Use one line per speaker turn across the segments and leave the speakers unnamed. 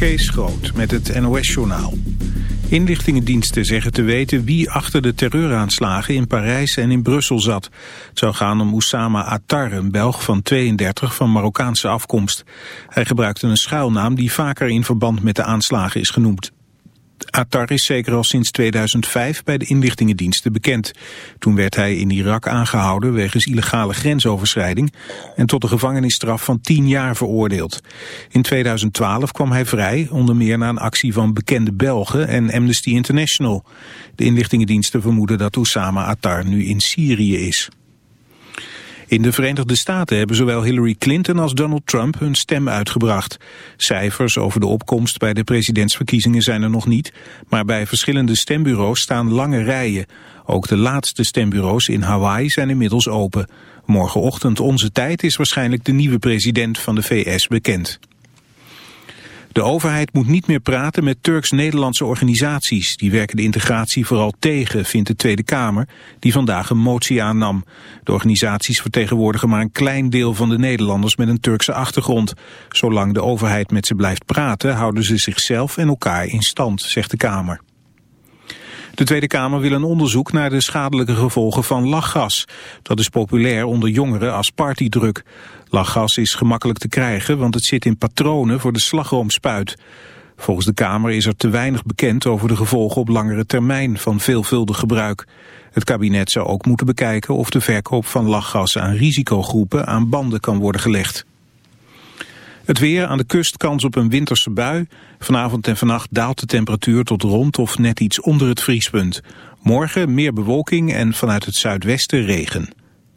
Kees Groot met het NOS-journaal. Inlichtingendiensten zeggen te weten wie achter de terreuraanslagen in Parijs en in Brussel zat. Het zou gaan om Oussama Attar, een Belg van 32 van Marokkaanse afkomst. Hij gebruikte een schuilnaam die vaker in verband met de aanslagen is genoemd. Attar is zeker al sinds 2005 bij de inlichtingendiensten bekend. Toen werd hij in Irak aangehouden wegens illegale grensoverschrijding en tot een gevangenisstraf van 10 jaar veroordeeld. In 2012 kwam hij vrij, onder meer na een actie van bekende Belgen en Amnesty International. De inlichtingendiensten vermoeden dat Oussama Attar nu in Syrië is. In de Verenigde Staten hebben zowel Hillary Clinton als Donald Trump hun stem uitgebracht. Cijfers over de opkomst bij de presidentsverkiezingen zijn er nog niet, maar bij verschillende stembureaus staan lange rijen. Ook de laatste stembureaus in Hawaii zijn inmiddels open. Morgenochtend onze tijd is waarschijnlijk de nieuwe president van de VS bekend. De overheid moet niet meer praten met Turks-Nederlandse organisaties. Die werken de integratie vooral tegen, vindt de Tweede Kamer, die vandaag een motie aannam. De organisaties vertegenwoordigen maar een klein deel van de Nederlanders met een Turkse achtergrond. Zolang de overheid met ze blijft praten, houden ze zichzelf en elkaar in stand, zegt de Kamer. De Tweede Kamer wil een onderzoek naar de schadelijke gevolgen van lachgas. Dat is populair onder jongeren als partydruk. Lachgas is gemakkelijk te krijgen, want het zit in patronen voor de slagroomspuit. Volgens de Kamer is er te weinig bekend over de gevolgen op langere termijn van veelvuldig gebruik. Het kabinet zou ook moeten bekijken of de verkoop van lachgas aan risicogroepen aan banden kan worden gelegd. Het weer aan de kust kans op een winterse bui. Vanavond en vannacht daalt de temperatuur tot rond of net iets onder het vriespunt. Morgen meer bewolking en vanuit het zuidwesten regen.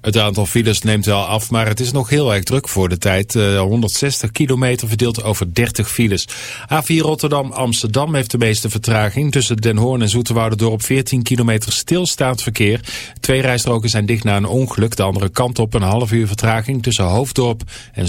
Het aantal files neemt wel af, maar het is nog heel erg druk voor de tijd. 160 eh, kilometer verdeeld over 30 files. A4 Rotterdam-Amsterdam heeft de meeste vertraging. Tussen Den Hoorn en door 14 kilometer stilstaand verkeer. Twee rijstroken zijn dicht na een ongeluk. De andere kant op een half uur vertraging tussen Hoofddorp en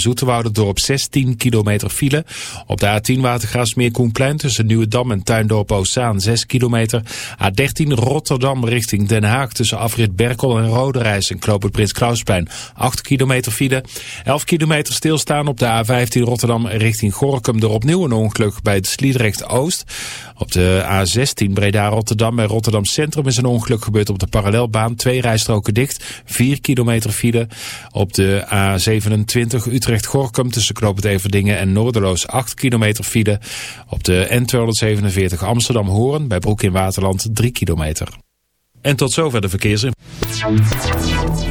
Dorp 16 kilometer file. Op de A10 Watergraafsmeer Koenplein tussen Nieuwedam en Tuindorp Oostzaan 6 kilometer. A13 Rotterdam richting Den Haag tussen Afrit Berkel en Roderijs en Knoop Prins Klausplein 8 kilometer file. 11 kilometer stilstaan op de A15 Rotterdam richting Gorkum. Door opnieuw een ongeluk bij het Sliedrecht Oost. Op de A16 Breda Rotterdam bij Rotterdam Centrum is een ongeluk gebeurd op de parallelbaan. Twee rijstroken dicht. 4 kilometer file. Op de A27 Utrecht Gorkum tussen Knoopend Everdingen en Noorderloos 8 kilometer file. Op de N247 Amsterdam Hoorn bij Broek in Waterland 3 kilometer. En tot zover de verkeersinformatie.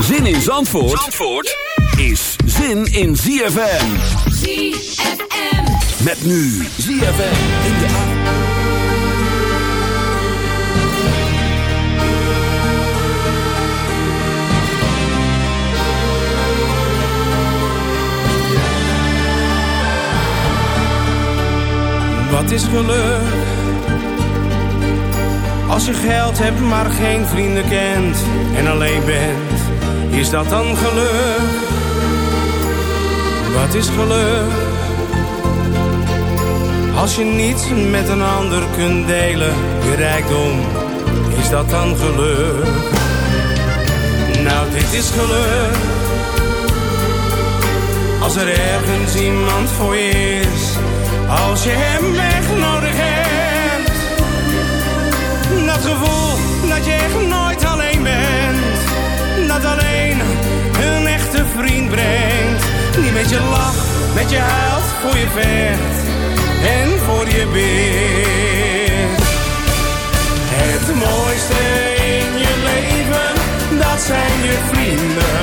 Zin in Zandvoort, Zandvoort is zin in ZFM.
ZFM.
Met nu ZFM in de
Wat is geluk?
Als je geld hebt maar geen vrienden kent en alleen bent, is dat dan geluk? Wat is geluk? Als je niets met een ander kunt delen, je rijkdom, is dat dan geluk? Nou, dit is geluk. Als er ergens iemand voor is, als je hem echt nodig hebt. Dat gevoel dat je echt alleen bent, alleen een echte vriend brengt. Die met je lacht, met je huilt, voor je vecht en voor je bidt. Het mooiste in je leven, dat zijn je vrienden.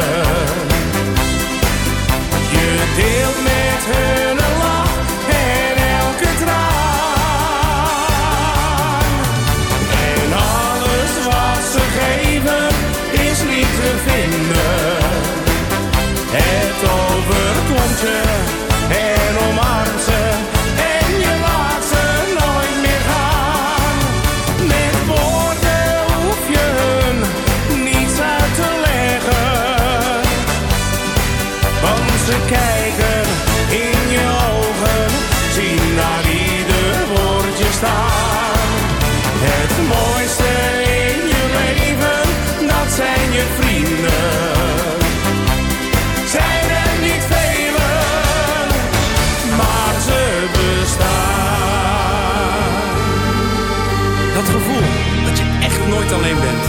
Alleen bent.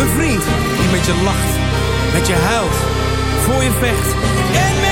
Een vriend die met je lacht, met je huilt, voor je vecht en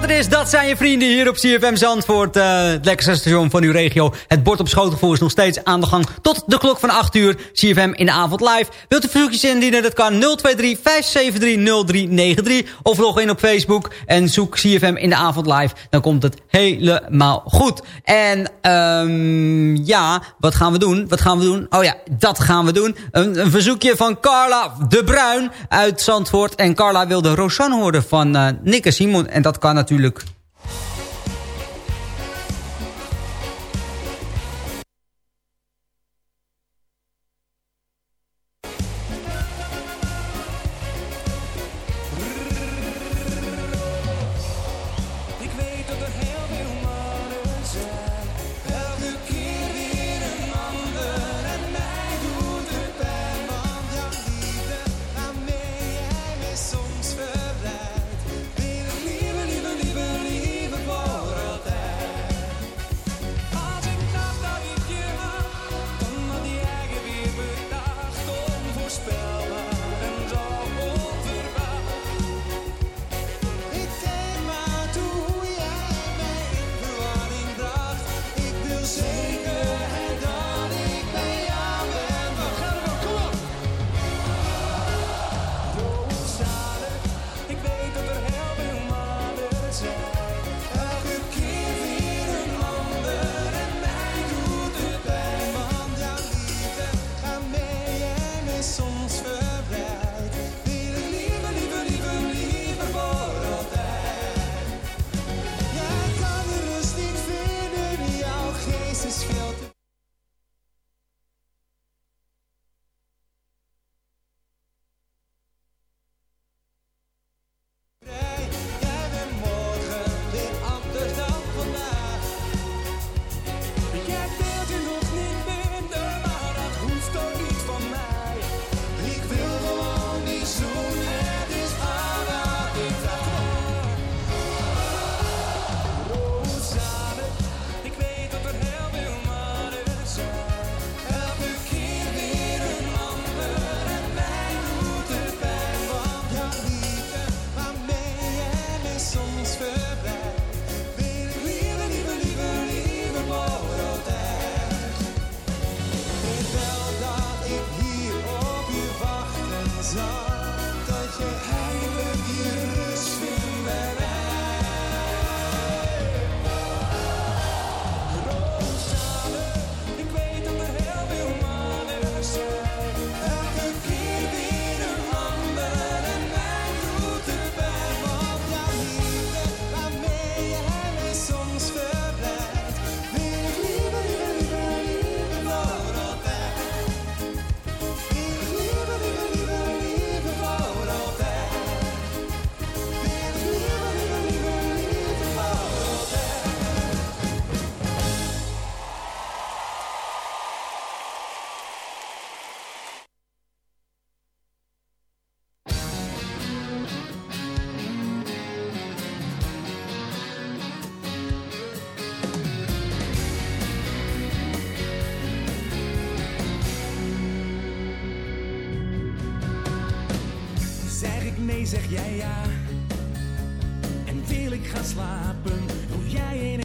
wat is, dat zijn je vrienden
hier op CFM Zandvoort. eh, het lekkerste station van uw regio. Het bord op schotelvoer is nog steeds aan de gang tot de klok van 8 uur. CFM in de avond live. Wilt u verzoekjes indienen? Dat kan 023 573 0393. Of log in op Facebook en zoek CFM in de avond live. Dan komt het helemaal goed. En ehm ja, wat gaan we doen? Wat gaan we doen? Oh ja, dat gaan we doen. Een, verzoekje van Carla de Bruin uit Zandvoort. En Carla wilde Rosanne horen van eh Nick en Simon. En dat kan natuurlijk zeg jij ja. En wil ik gaan slapen, doe jij in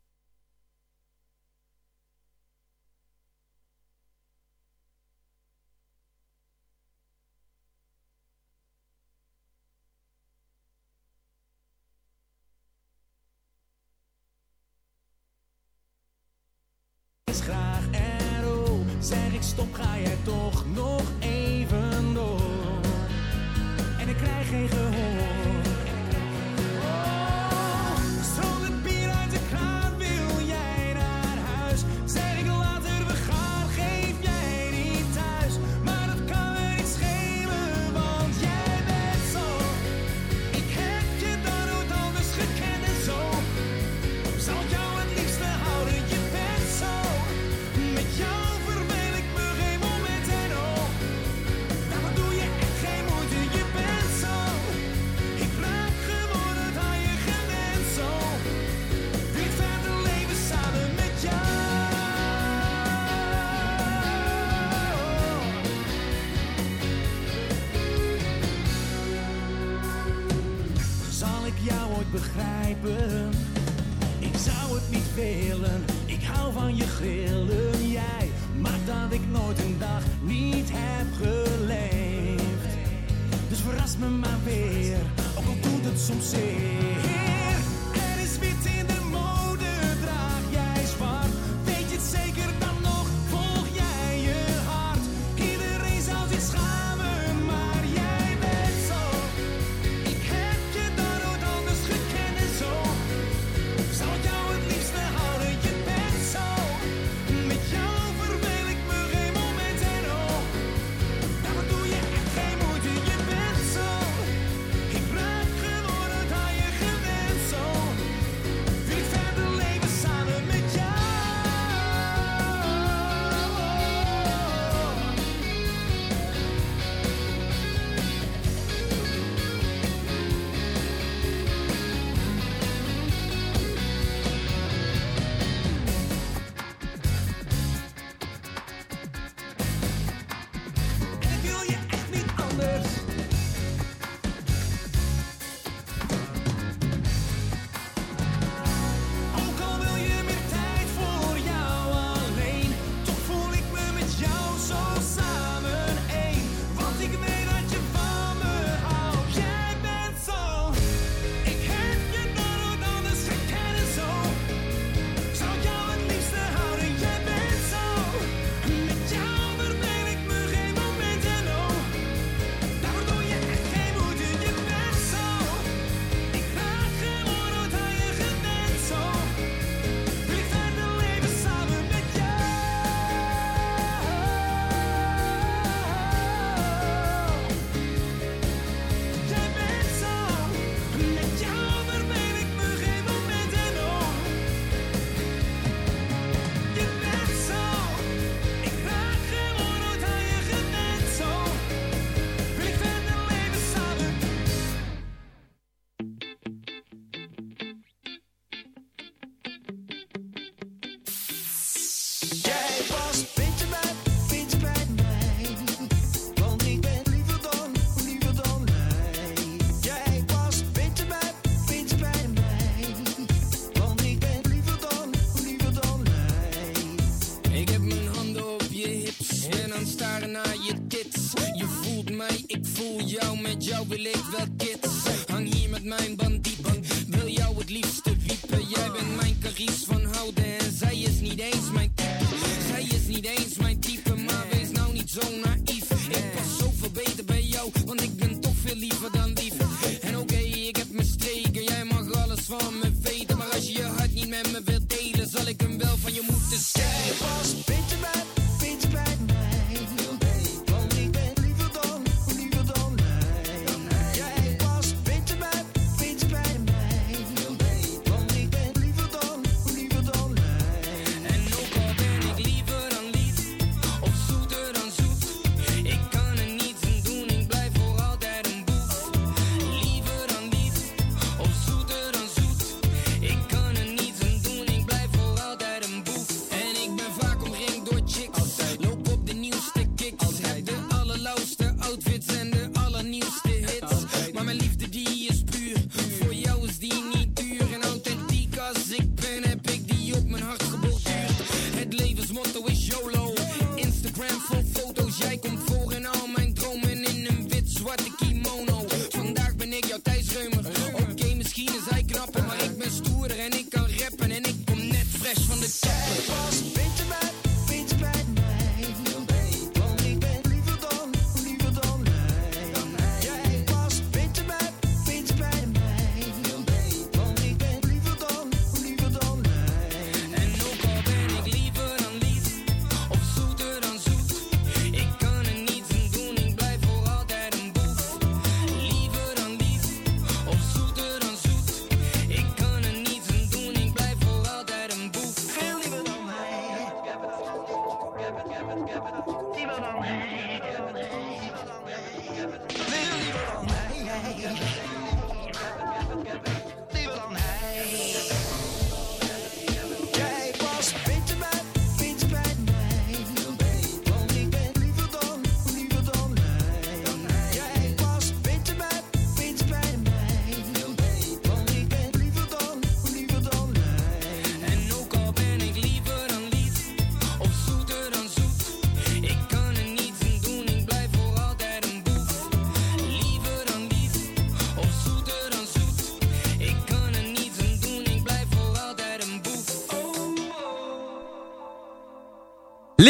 graag en oh. zeg ik stop, ga jij toch nog even? krijg geen gehoor. Ik zou het niet velen, ik hou van je grillen. Jij maar dat ik nooit een dag niet heb geleefd. Dus verras me maar weer, ook al doet het soms zeer.
buziaj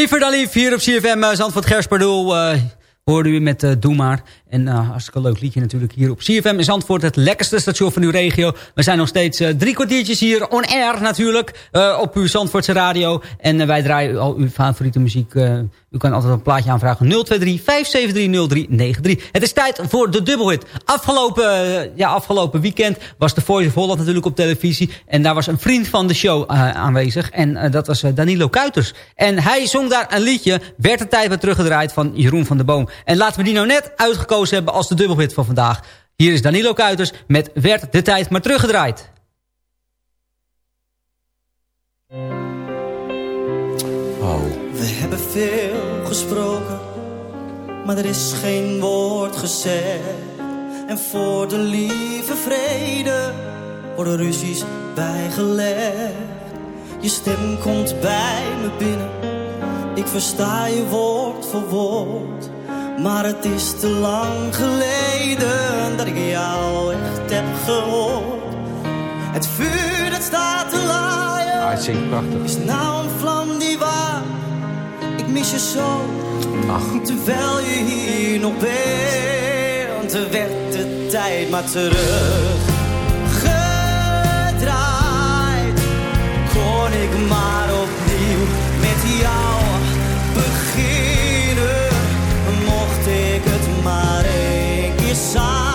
Liever dan
lief,
hier op CFM uh, Zandvoort Gerspardoel. Uh, hoorde u met uh, Doe Maar. En uh, hartstikke leuk liedje natuurlijk hier op CFM in Zandvoort. Het lekkerste station van uw regio. We zijn nog steeds uh, drie kwartiertjes hier on air natuurlijk. Op uw Zandvoortse radio. En wij draaien al uw favoriete muziek. U kan altijd een plaatje aanvragen. 023-573-0393. Het is tijd voor de dubbelhit. Afgelopen, ja, afgelopen weekend was de Voice of Holland natuurlijk op televisie. En daar was een vriend van de show aanwezig. En dat was Danilo Kuiters. En hij zong daar een liedje. Werd de tijd weer teruggedraaid van Jeroen van der Boom. En laten we die nou net uitgekozen hebben als de dubbelhit van vandaag. Hier is Danilo Kuiters met Werd de tijd maar teruggedraaid.
Oh. We hebben veel gesproken, maar er is geen woord gezegd. En voor de lieve vrede worden ruzies bijgelegd. Je stem komt bij me binnen, ik versta je woord voor woord. Maar het is te lang geleden dat ik jou echt heb gehoord. Het vuur dat staat te laaien.
Ah, het zingt prachtig.
Is nou een vlam die waar. Ik mis je zo.
Ach.
Terwijl je hier nog bent. Er werd de tijd maar terug. Gedraaid. Kon ik maar
side.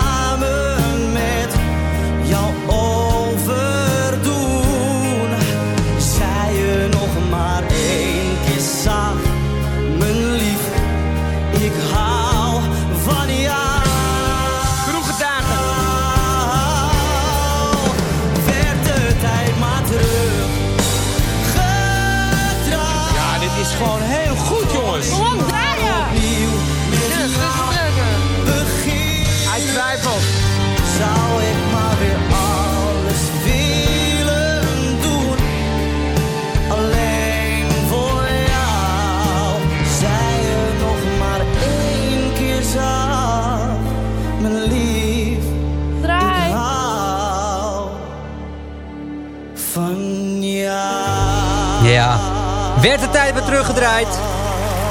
Werd de tijd weer
teruggedraaid.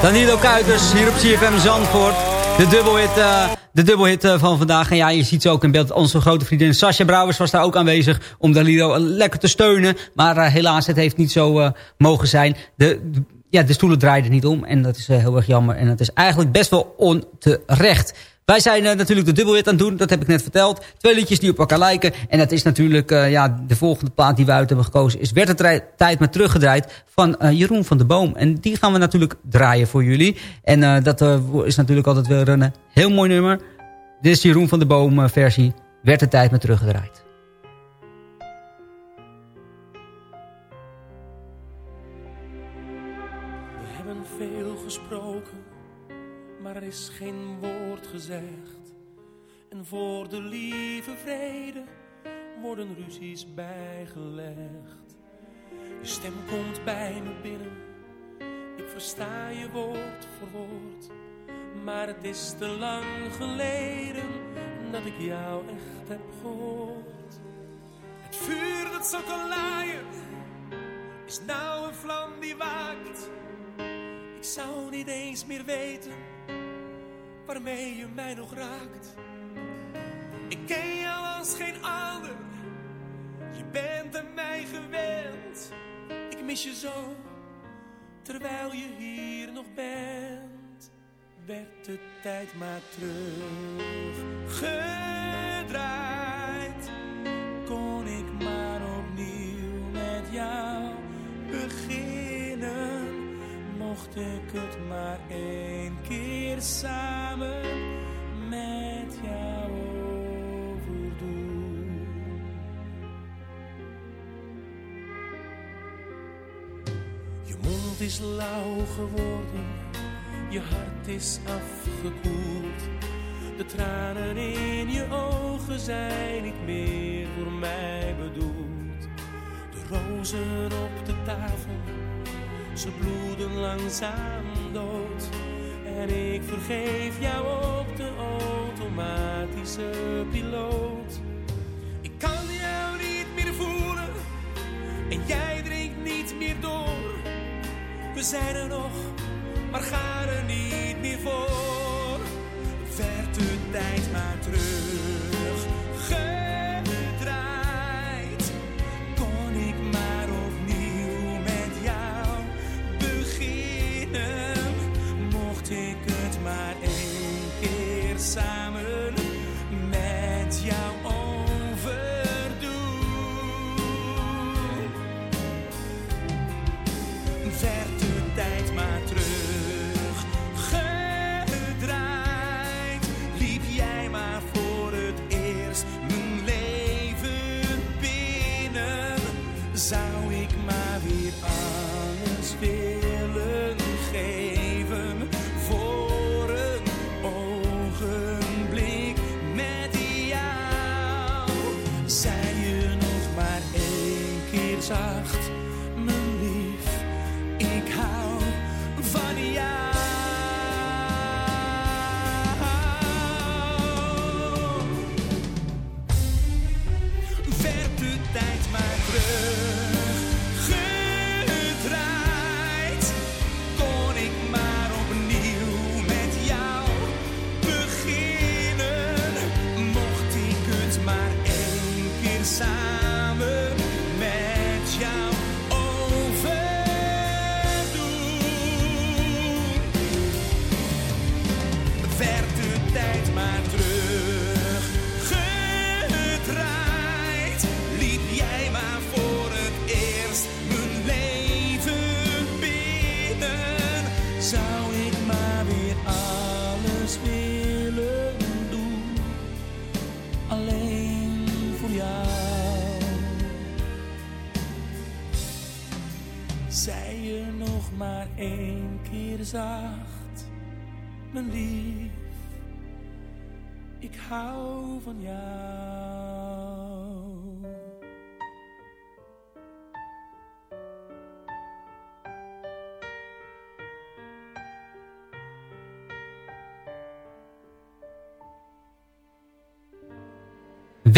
Danilo Kuiters hier op CFM Zandvoort. De dubbelhit, uh, de dubbelhit uh, van vandaag. En ja, je ziet ze ook in beeld. Onze grote vriendin Sascha Brouwers was daar ook aanwezig. Om Danilo lekker te steunen. Maar helaas, het heeft niet zo mogen zijn. De, de, ja, de stoelen draaiden niet om. En dat is heel erg jammer. En dat is eigenlijk best wel onterecht. Wij zijn uh, natuurlijk de dubbelhit aan het doen. Dat heb ik net verteld. Twee liedjes die op elkaar lijken. En dat is natuurlijk uh, ja, de volgende plaat die we uit hebben gekozen. Is Werd het tijd maar teruggedraaid van uh, Jeroen van der Boom. En die gaan we natuurlijk draaien voor jullie. En dat is natuurlijk altijd weer een heel mooi nummer. Dit is Jeroen van der Boom versie. Werd de tijd maar teruggedraaid.
We hebben veel gesproken, maar er is geen woord En voor de lieve vrede worden ruzies bijgelegd. Je stem komt bij me binnen, ik versta je woord voor woord. Maar het is te lang geleden dat ik jou echt heb gehoord. Het vuur dat zo kan laaien, is nou een vlam die waakt. Ik zou niet eens meer weten waarmee je mij nog raakt. Ik ken jou als geen ander, je bent aan mij gewend. Ik mis je zo, terwijl je hier nog bent. Werd de tijd maar teruggedraaid. Kon ik maar opnieuw met jou beginnen. Mocht ik het maar één keer samen met jou overdoen. Je mond is lauw geworden, je hart is afgekoeld. De tranen in je ogen zijn niet meer voor mij bedoeld. De rozen op de tafel, ze bloeden langzaam dood. En ik vergeef jou op de automatische piloot. Ik kan jou niet meer voelen. En jij drinkt niet meer door. We zijn er nog, maar ga er niet meer voor. Vert de tijd maar terug.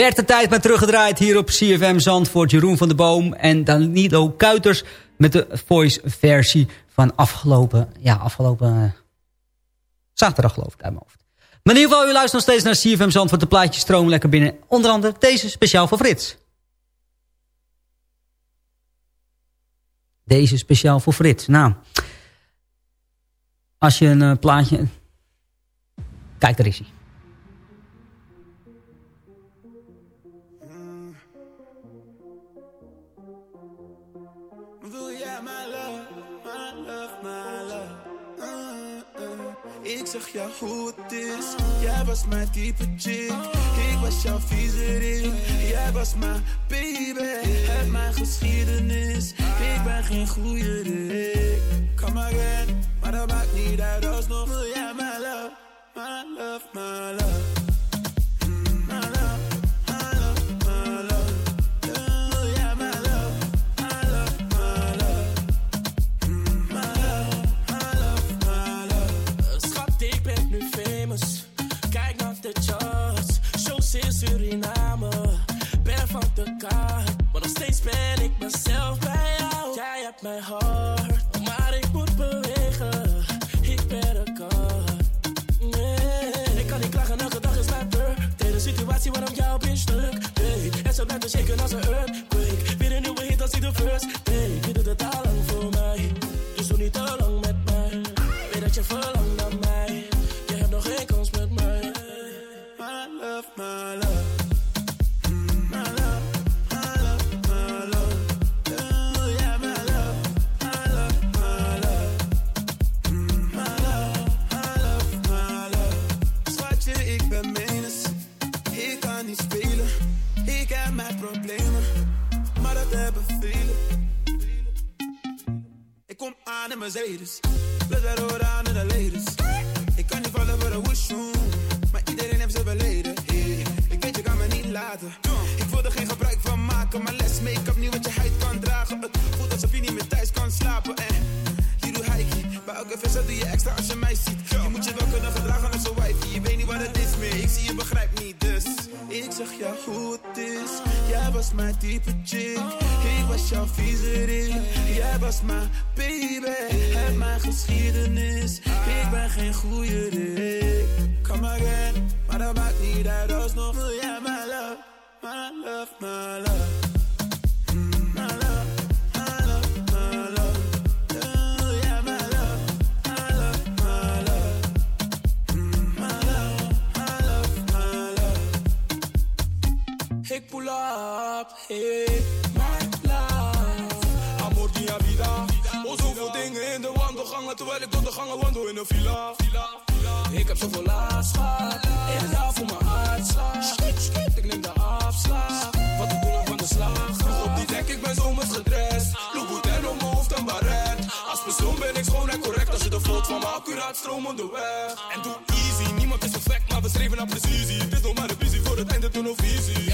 werd de tijd maar
teruggedraaid hier op CFM Zandvoort. Jeroen van de Boom en Danilo Kuiters met de voice versie van afgelopen, ja, afgelopen eh, zaterdag geloof ik uit mijn hoofd. Maar in ieder geval, u luistert nog steeds naar CFM Zandvoort. De plaatjes stroom lekker binnen. Onder andere deze speciaal voor Frits. Deze speciaal voor Frits. Nou, als je een eh, plaatje... Kijk, daar is hij.
ja, my love, my love, my uh, uh. Ik zag jou hoe het is. Jij was mijn type chick. Ik was jouw viezerin. Jij was mijn baby. Heb mijn geschiedenis. Ik ben geen goede dik. Kom again, maar dat maakt niet uit alsnog. Wil jij my love, my love, my love. Was mijn type chick. Ik was jouw viezerik. Jij was mijn baby. Heb mijn geschiedenis. Ik ben geen goede Rick. Come again, maar dat maakt niet uit. Alsnog wil jij mijn love. My love, my love.
Up, hey, my love. Amor dia vida. Oh, zoveel dingen in de wandelgangen, terwijl ik door de gangen wandel in een villa. Ik heb zoveel last gehad, en daar voor mijn hartslag. Skit, skit, ik neem de afslag. Wat ik doe van de slag. Vroeg op die dek, ik ben zomers gedrest. Louboutin op mijn hoofd en baret. Als persoon ben ik schoon en correct als je de vloot van me accuraat stromende weg. En doe easy, niemand is perfect, maar we streven naar precisie. Het is nog maar een visie voor het einde, toen nog visie.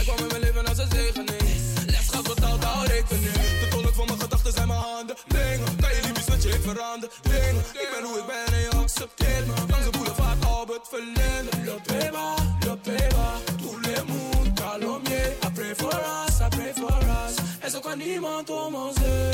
Dat je ik ben hoe ik ben en je accepteert me. Langs de boulevard Verlinde. Le Peba, Le monde, calomnier. I pray for us, I pray for us. En zo kan niemand om ons heen.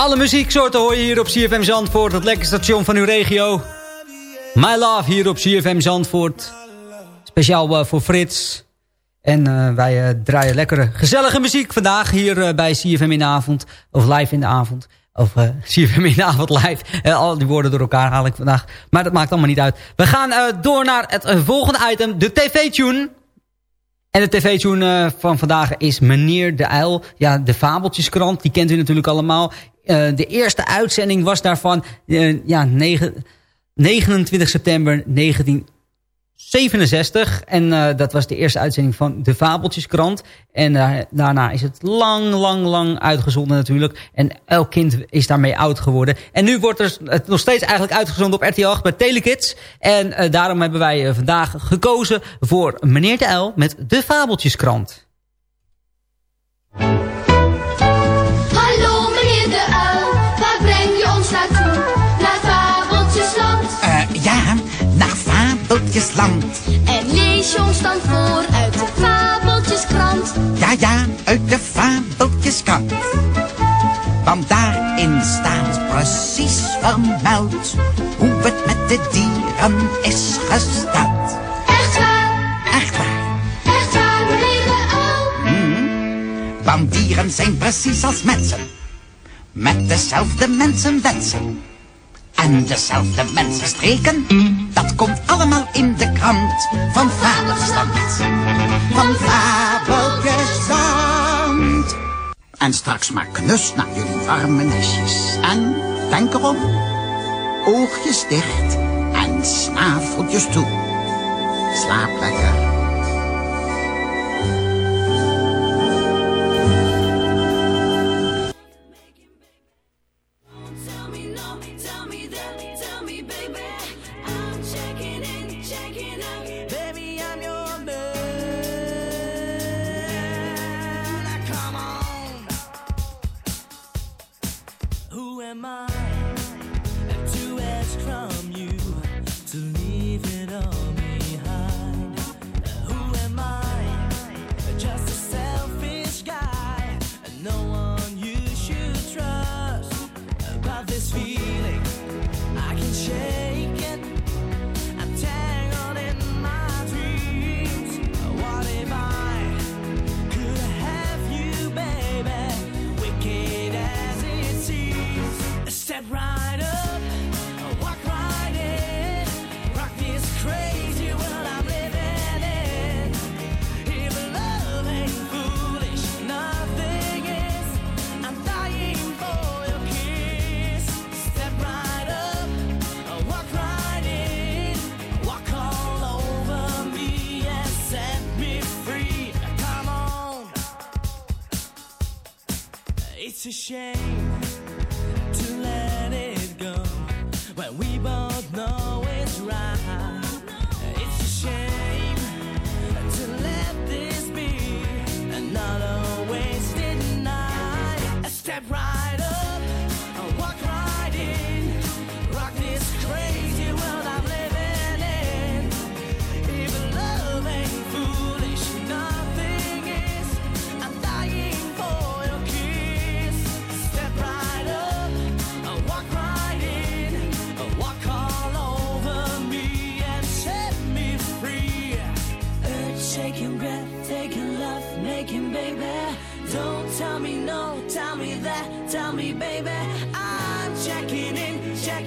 Alle muzieksoorten hoor je hier op CFM Zandvoort. Het lekker station van uw regio. My Love hier op CFM Zandvoort. Speciaal eh, voor Frits. En eh, wij eh, draaien lekkere gezellige muziek vandaag hier bij CFM in de avond. Of live in de avond. Of CFM in de avond live. Al die woorden door elkaar haal ik vandaag. Maar dat maakt allemaal niet uit. We gaan door naar het volgende item. De tv-tune. En de tv-tune eh, van vandaag is Meneer de Uil. Ja, de Fabeltjeskrant. Die kent u natuurlijk allemaal. Eh, de eerste uitzending was daarvan eh, ja, negen- 29 september 1967. En eh, dat was de eerste uitzending van de Fabeltjeskrant. En eh, daarna is het lang, lang, lang uitgezonden natuurlijk. En elk kind is daarmee oud geworden. En nu wordt er het nog steeds eigenlijk uitgezonden op RTL 8 bij Telekids. En eh, daarom hebben wij vandaag gekozen voor Meneer de Uil met de Fabeltjeskrant.
En lees je ons dan voor uit de Fabeltjeskrant.
Ja, ja, uit de Fabeltjeskrant. Want daarin staat precies vermeld hoe het met de dieren is gesteld.
Echt waar,
Echt waar,
echt waar meneer de uil.
want dieren zijn precies als mensen. Met dezelfde mensenwensen. En dezelfde mensenstreken. Dat komt allemaal in de krant van Fabeltjesland. Van Fabeltjesland. En straks maar knus naar jullie warme nestjes. En denk erom, oogjes dicht en snaveltjes toe. Slaap lekker.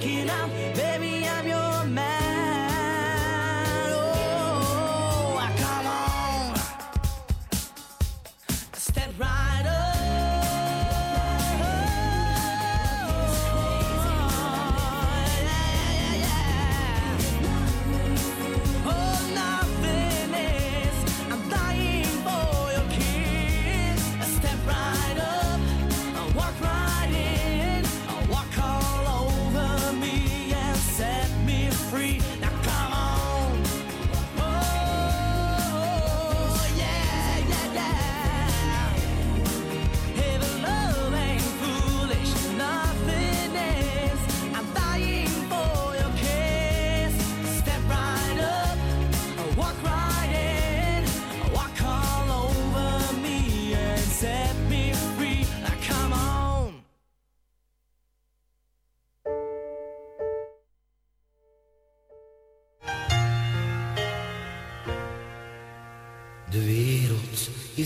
breaking out.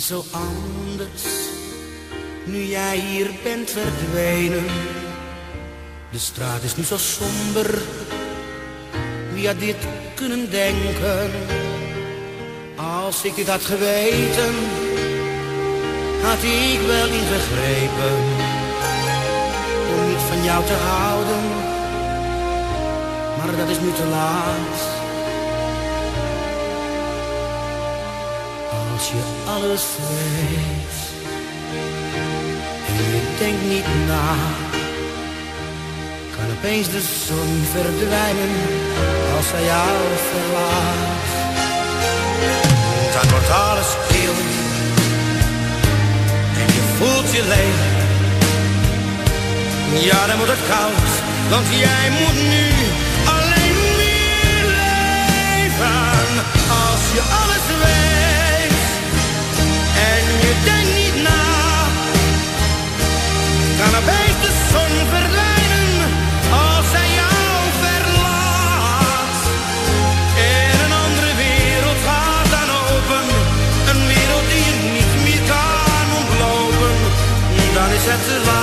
Zo anders, nu jij hier bent verdwenen. De straat is nu zo somber, wie had dit kunnen denken? Als ik dit had geweten, had ik wel ingegrepen. Om niet van jou te houden, maar dat is nu te laat. Als je alles weet en je denkt niet na, kan opeens de zon verdwijnen als hij jou verlaat. Dan wordt alles stil en je voelt je leeg. Ja, dan wordt het koud, want jij moet nu alleen meer leven. Als je alles weet en je denkt niet na, kan de zon verdwijnen als hij jou verlaat. En een andere wereld gaat dan open, een wereld die je niet meer kan ontlopen. Dan is het te laat.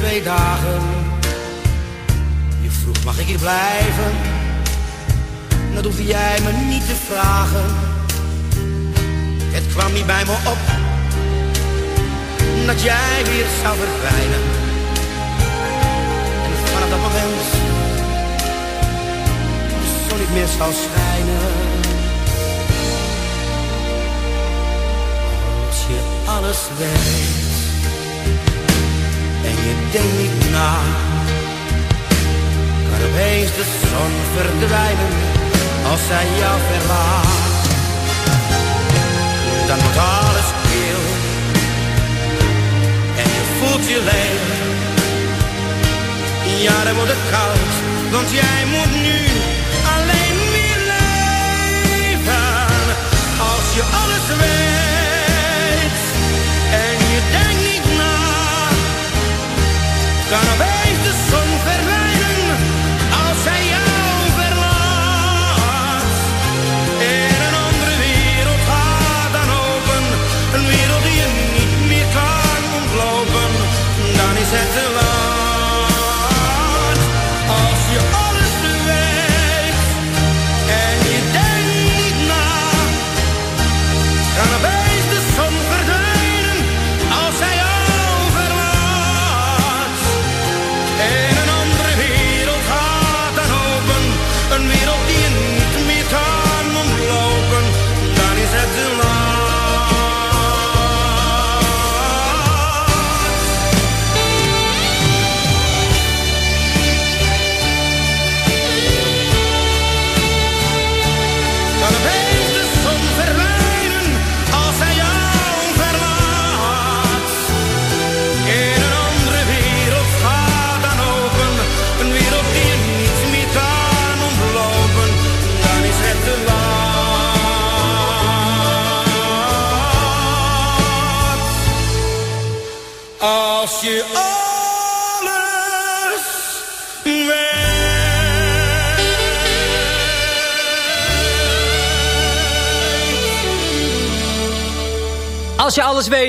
Twee dagen. Je vroeg mag ik hier blijven, dat hoefde jij me niet te vragen. Het kwam niet bij me op, dat jij weer zou verdwijnen. En vanaf dat moment de zon niet meer zou schijnen. Als je alles weet je denkt niet na, kan opeens de zon verdwijnen als zij jou verlaat. Dan wordt alles kil en je voelt je leeg. Ja, dan wordt het koud, want jij moet nu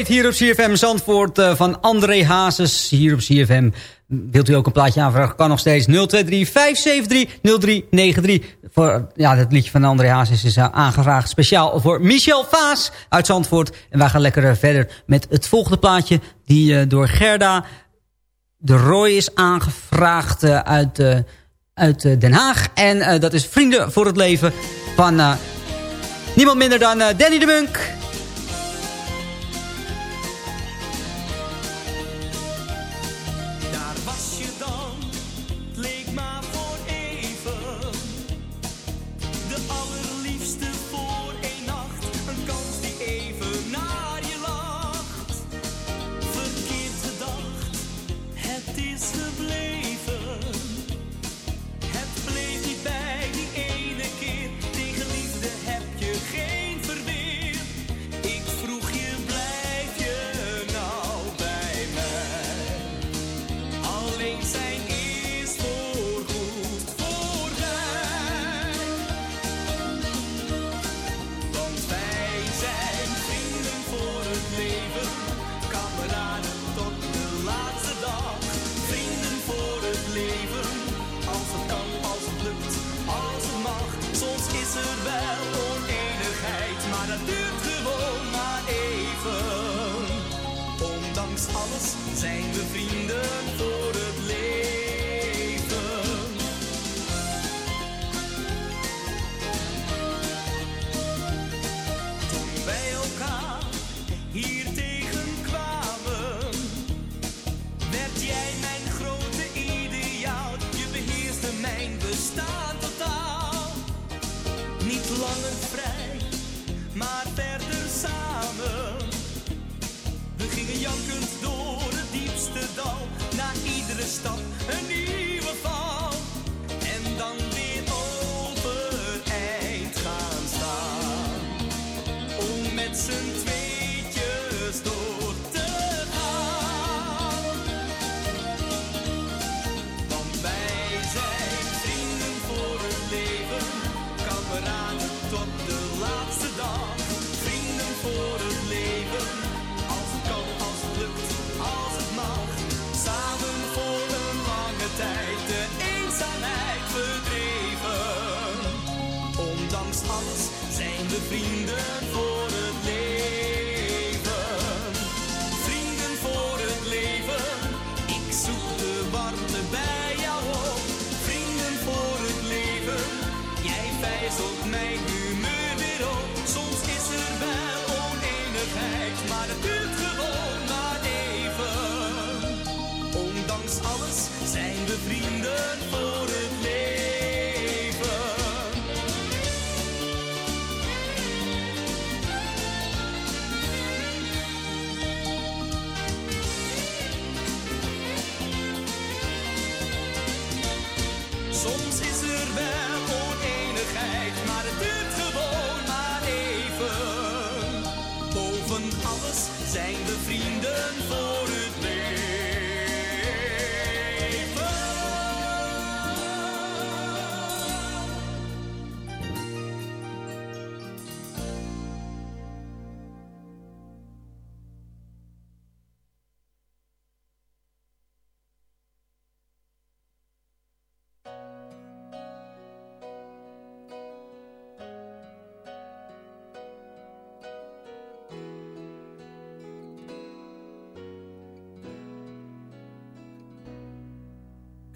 hier op CFM Zandvoort eh, van André Hazes hier op CFM. Wilt u ook een plaatje aanvragen? Kan nog steeds 023-573-0393. Voor, ja, dat liedje van André Hazes is eh, aangevraagd speciaal voor Michel Vaas uit Zandvoort. En wij gaan lekker eh, verder met het volgende plaatje die door Gerda de Roy is aangevraagd uit, uit Den Haag. En dat is Vrienden voor het Leven van niemand minder dan Danny de Munk...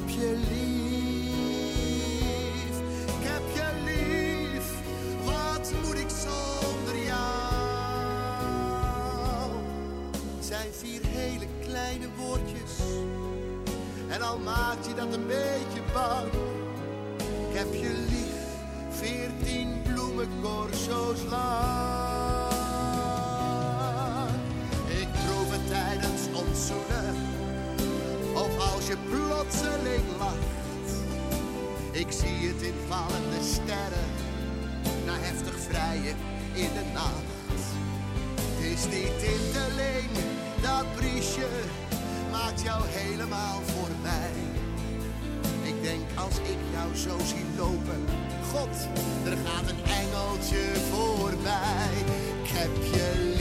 Heb je lief. Ik heb je lief. Wat moet ik zonder jou? Het zijn vier hele kleine woordjes. En al maakt je dat een beetje bang. Ik heb je lief. Veertien bloemencorso's lang. Plotseling lacht. Ik zie het in vallende sterren. Na heftig vrijen in de nacht. Het is niet in de leen, dat briesje maakt jou helemaal voor mij. Ik denk als ik jou zo zie lopen, God, er gaat een engeltje voorbij. Ik heb je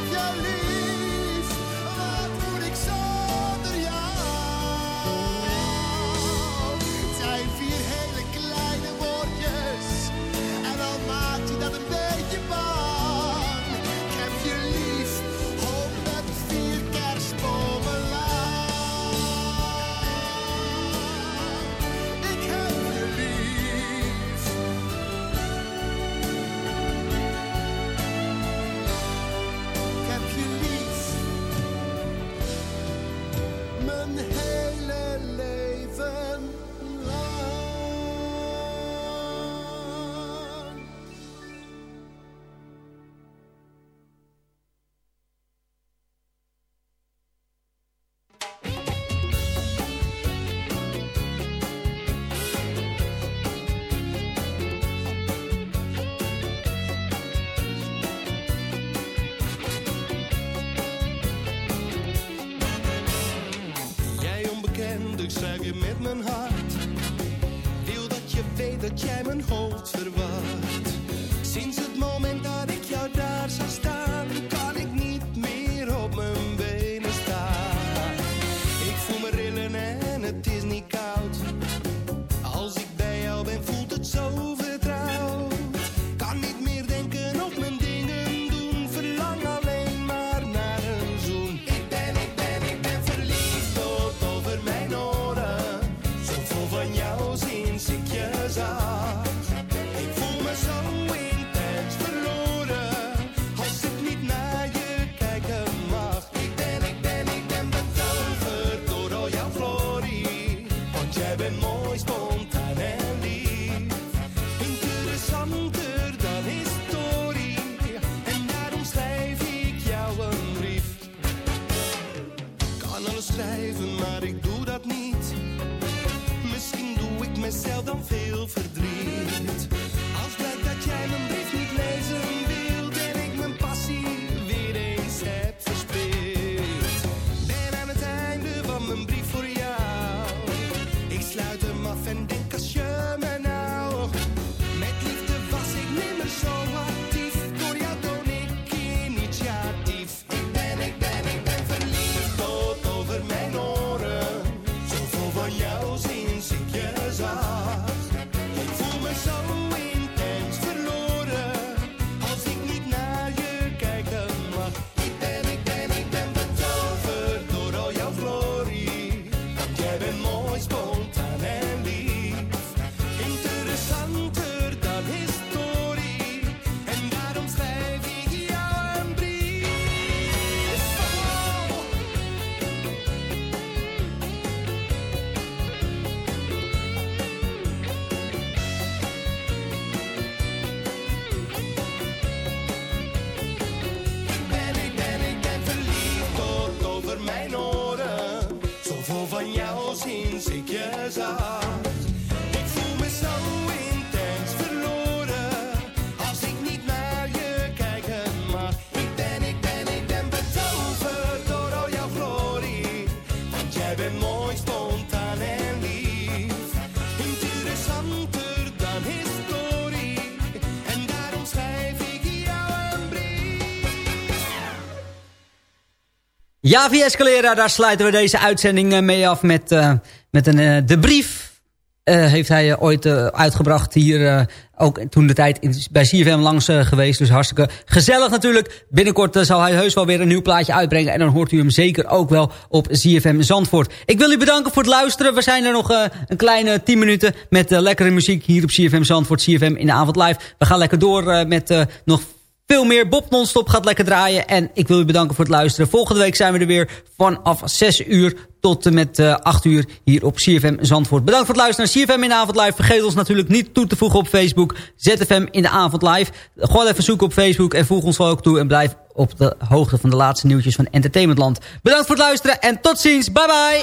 Ik heb
Ben mooi spontaan en lief. Interessanter dan historie, en daarom schrijf ik jou een brief. Kan alles schrijven, maar ik doe dat niet. Misschien doe ik mezelf dan veel verdriet.
Ja, via Escalera, daar sluiten we deze uitzending eh, mee af met, eh, met een, eh, de brief. heeft hij ooit uitgebracht hier, ook toen de tijd in, bij CFM langs geweest. Dus hartstikke gezellig natuurlijk. Binnenkort zal hij heus wel weer een nieuw plaatje uitbrengen. En dan hoort u hem zeker ook wel op CFM Zandvoort. Ik wil u bedanken voor het luisteren. We zijn er nog een kleine 10 minuten met lekkere muziek hier op CFM Zandvoort. CFM in de avond live. We gaan lekker door met nog veel meer. Bob Nonstop gaat lekker draaien. En ik wil u bedanken voor het luisteren. Volgende week zijn we er weer vanaf 6 uur tot en met eh 8 uur hier op CFM Zandvoort. Bedankt voor het luisteren naar CFM in de avond live. Vergeet ons natuurlijk niet toe te voegen op Facebook. ZFM in de avond live. Gewoon even zoeken op Facebook en voeg ons ook toe. En blijf op de hoogte van de laatste nieuwtjes van Entertainmentland. Bedankt voor het luisteren en tot ziens. Bye bye.